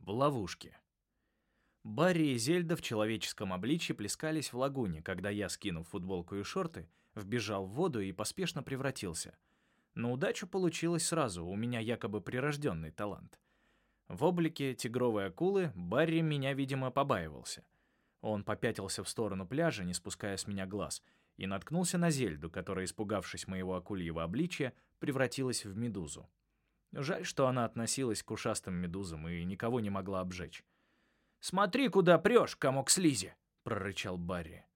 В ловушке. Барри и Зельда в человеческом обличье плескались в лагуне, когда я, скинув футболку и шорты, вбежал в воду и поспешно превратился. Но удачу получилось сразу, у меня якобы прирожденный талант. В облике тигровой акулы Барри меня, видимо, побаивался. Он попятился в сторону пляжа, не спуская с меня глаз, и наткнулся на Зельду, которая, испугавшись моего акульего обличия, превратилась в медузу. Жаль, что она относилась к ушастым медузам и никого не могла обжечь. «Смотри, куда прешь, комок слизи!» — прорычал Барри.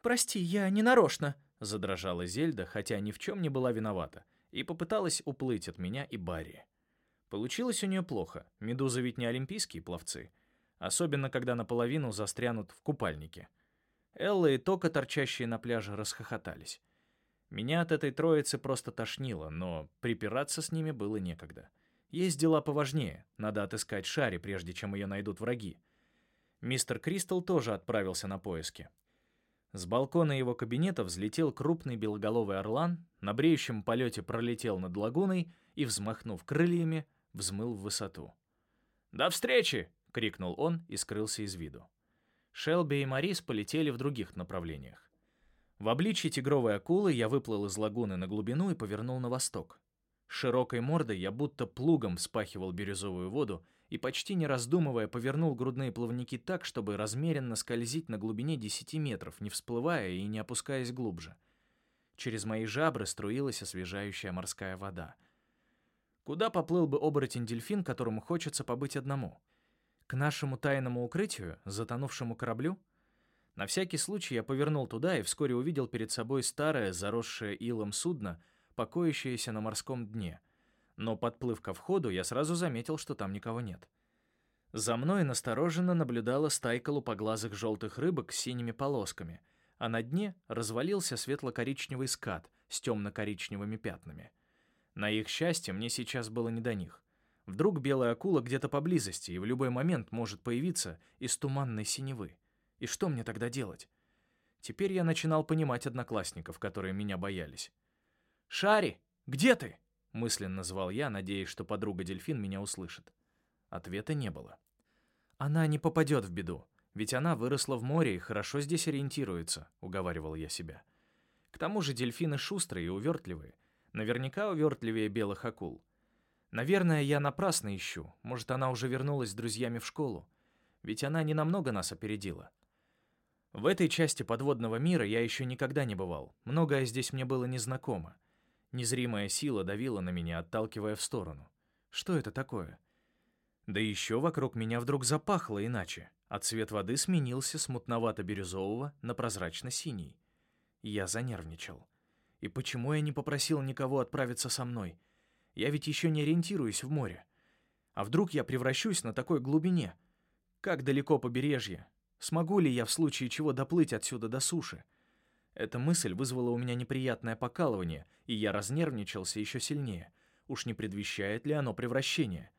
«Прости, я не нарочно», — задрожала Зельда, хотя ни в чем не была виновата, и попыталась уплыть от меня и Барри. Получилось у нее плохо, медузы ведь не олимпийские пловцы, особенно когда наполовину застрянут в купальнике. Элла и Тока, торчащие на пляже, расхохотались. Меня от этой троицы просто тошнило, но припираться с ними было некогда. Есть дела поважнее, надо отыскать Шари, прежде чем ее найдут враги. Мистер Кристал тоже отправился на поиски. С балкона его кабинета взлетел крупный белоголовый орлан, на бреющем полете пролетел над лагуной и, взмахнув крыльями, взмыл в высоту. «До встречи!» — крикнул он и скрылся из виду. Шелби и Марис полетели в других направлениях. В обличье тигровой акулы я выплыл из лагуны на глубину и повернул на восток. Широкой мордой я будто плугом вспахивал бирюзовую воду и, почти не раздумывая, повернул грудные плавники так, чтобы размеренно скользить на глубине 10 метров, не всплывая и не опускаясь глубже. Через мои жабры струилась освежающая морская вода. Куда поплыл бы оборотень-дельфин, которому хочется побыть одному? К нашему тайному укрытию, затонувшему кораблю? На всякий случай я повернул туда и вскоре увидел перед собой старое, заросшее илом судно, покоящееся на морском дне — но подплыв ко входу, я сразу заметил, что там никого нет. За мной настороженно наблюдала стайка лупоглазых желтых рыбок с синими полосками, а на дне развалился светло-коричневый скат с темно-коричневыми пятнами. На их счастье мне сейчас было не до них. Вдруг белая акула где-то поблизости и в любой момент может появиться из туманной синевы. И что мне тогда делать? Теперь я начинал понимать одноклассников, которые меня боялись. «Шари, где ты?» Мысленно звал я, надеясь, что подруга-дельфин меня услышит. Ответа не было. «Она не попадет в беду, ведь она выросла в море и хорошо здесь ориентируется», — уговаривал я себя. К тому же дельфины шустрые и увертливые. Наверняка увертливее белых акул. Наверное, я напрасно ищу. Может, она уже вернулась с друзьями в школу. Ведь она не намного нас опередила. В этой части подводного мира я еще никогда не бывал. Многое здесь мне было незнакомо. Незримая сила давила на меня, отталкивая в сторону. Что это такое? Да еще вокруг меня вдруг запахло иначе, а цвет воды сменился с мутновато-бирюзового на прозрачно-синий. Я занервничал. И почему я не попросил никого отправиться со мной? Я ведь еще не ориентируюсь в море. А вдруг я превращусь на такой глубине? Как далеко побережье? Смогу ли я в случае чего доплыть отсюда до суши? Эта мысль вызвала у меня неприятное покалывание, и я разнервничался еще сильнее. Уж не предвещает ли оно превращение?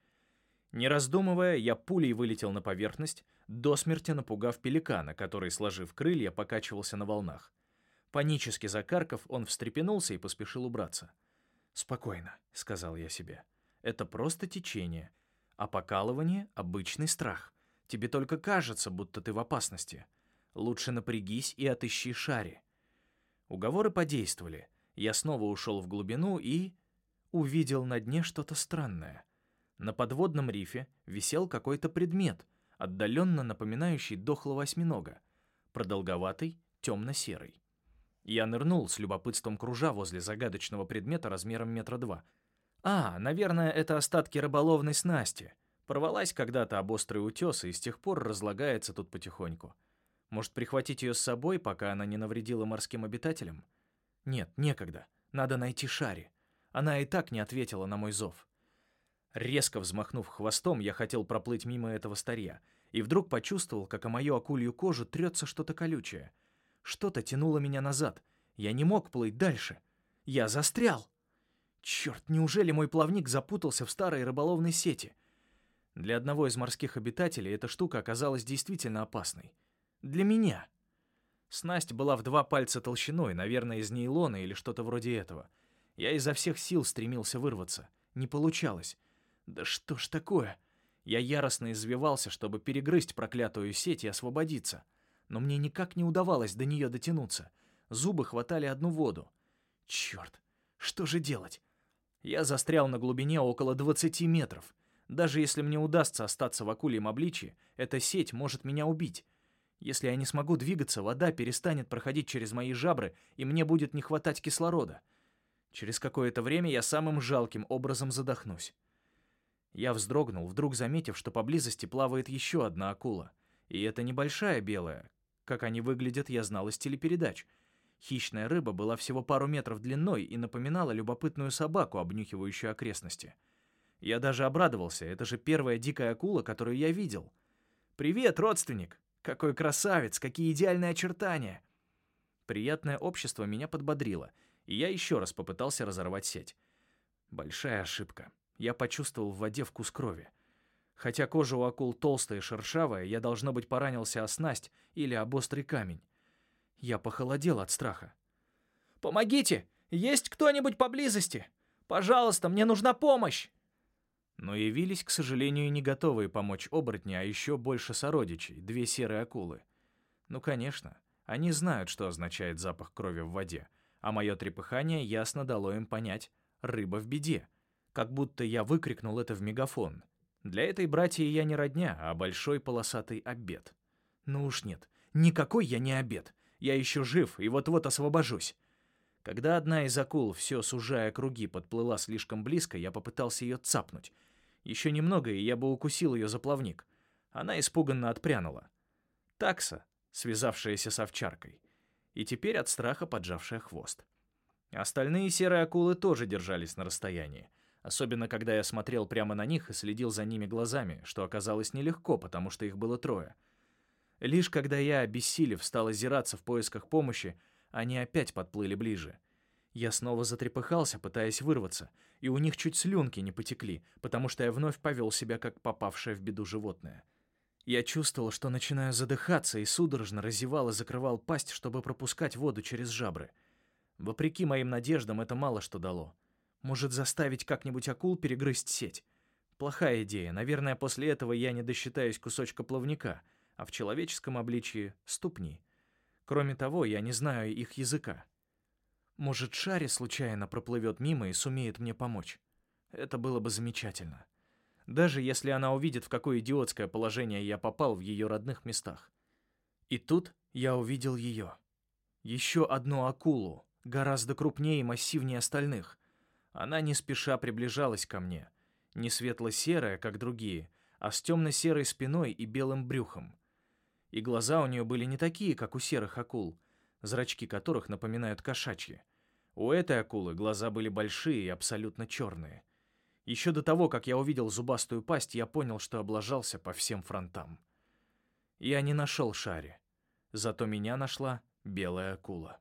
Не раздумывая, я пулей вылетел на поверхность, до смерти напугав пеликана, который, сложив крылья, покачивался на волнах. Панически закаркав, он встрепенулся и поспешил убраться. «Спокойно», — сказал я себе. «Это просто течение, а покалывание — обычный страх. Тебе только кажется, будто ты в опасности. Лучше напрягись и отыщи шари. Уговоры подействовали. Я снова ушел в глубину и... увидел на дне что-то странное. На подводном рифе висел какой-то предмет, отдаленно напоминающий дохлого осьминога, продолговатый, темно-серый. Я нырнул с любопытством кружа возле загадочного предмета размером метра два. А, наверное, это остатки рыболовной снасти. Порвалась когда-то об острый утес и с тех пор разлагается тут потихоньку. Может, прихватить ее с собой, пока она не навредила морским обитателям? Нет, некогда. Надо найти Шари. Она и так не ответила на мой зов. Резко взмахнув хвостом, я хотел проплыть мимо этого старья, и вдруг почувствовал, как о мою акулью кожу трется что-то колючее. Что-то тянуло меня назад. Я не мог плыть дальше. Я застрял. Черт, неужели мой плавник запутался в старой рыболовной сети? Для одного из морских обитателей эта штука оказалась действительно опасной. Для меня. Снасть была в два пальца толщиной, наверное, из нейлона или что-то вроде этого. Я изо всех сил стремился вырваться. Не получалось. Да что ж такое? Я яростно извивался, чтобы перегрызть проклятую сеть и освободиться. Но мне никак не удавалось до нее дотянуться. Зубы хватали одну воду. Черт, что же делать? Я застрял на глубине около 20 метров. Даже если мне удастся остаться в акульем обличье, эта сеть может меня убить. Если я не смогу двигаться, вода перестанет проходить через мои жабры, и мне будет не хватать кислорода. Через какое-то время я самым жалким образом задохнусь. Я вздрогнул, вдруг заметив, что поблизости плавает еще одна акула. И это небольшая белая. Как они выглядят, я знал из телепередач. Хищная рыба была всего пару метров длиной и напоминала любопытную собаку, обнюхивающую окрестности. Я даже обрадовался, это же первая дикая акула, которую я видел. «Привет, родственник! Какой красавец, какие идеальные очертания!» Приятное общество меня подбодрило, и я еще раз попытался разорвать сеть. Большая ошибка. Я почувствовал в воде вкус крови. Хотя кожа у акул толстая и шершавая, я, должно быть, поранился о снасть или об острый камень. Я похолодел от страха. «Помогите! Есть кто-нибудь поблизости? Пожалуйста, мне нужна помощь!» Но явились, к сожалению, не готовые помочь оборотни, а еще больше сородичей, две серые акулы. Ну, конечно, они знают, что означает запах крови в воде, а мое трепыхание ясно дало им понять «рыба в беде», как будто я выкрикнул это в мегафон. Для этой братьи я не родня, а большой полосатый обед. Ну уж нет, никакой я не обед. Я еще жив и вот-вот освобожусь. Когда одна из акул, все сужая круги, подплыла слишком близко, я попытался ее цапнуть, еще немного, и я бы укусил ее за плавник. Она испуганно отпрянула. Такса, связавшаяся с овчаркой, и теперь от страха поджавшая хвост. Остальные серые акулы тоже держались на расстоянии, особенно когда я смотрел прямо на них и следил за ними глазами, что оказалось нелегко, потому что их было трое. Лишь когда я, обессилев, стал озираться в поисках помощи, они опять подплыли ближе — я снова затрепыхался, пытаясь вырваться, и у них чуть слюнки не потекли, потому что я вновь повел себя как попавшее в беду животное. Я чувствовал, что начинаю задыхаться, и судорожно разевал и закрывал пасть, чтобы пропускать воду через жабры. Вопреки моим надеждам, это мало что дало. Может, заставить как-нибудь акул перегрызть сеть? Плохая идея. Наверное, после этого я не досчитаюсь кусочка плавника, а в человеческом обличии — ступни. Кроме того, я не знаю их языка. Может, Шари случайно проплывет мимо и сумеет мне помочь. Это было бы замечательно. Даже если она увидит, в какое идиотское положение я попал в ее родных местах. И тут я увидел ее. Еще одну акулу, гораздо крупнее и массивнее остальных. Она не спеша приближалась ко мне. Не светло-серая, как другие, а с темно-серой спиной и белым брюхом. И глаза у нее были не такие, как у серых акул, зрачки которых напоминают кошачьи. У этой акулы глаза были большие и абсолютно черные. Еще до того, как я увидел зубастую пасть, я понял, что облажался по всем фронтам. Я не нашел шари, зато меня нашла белая акула.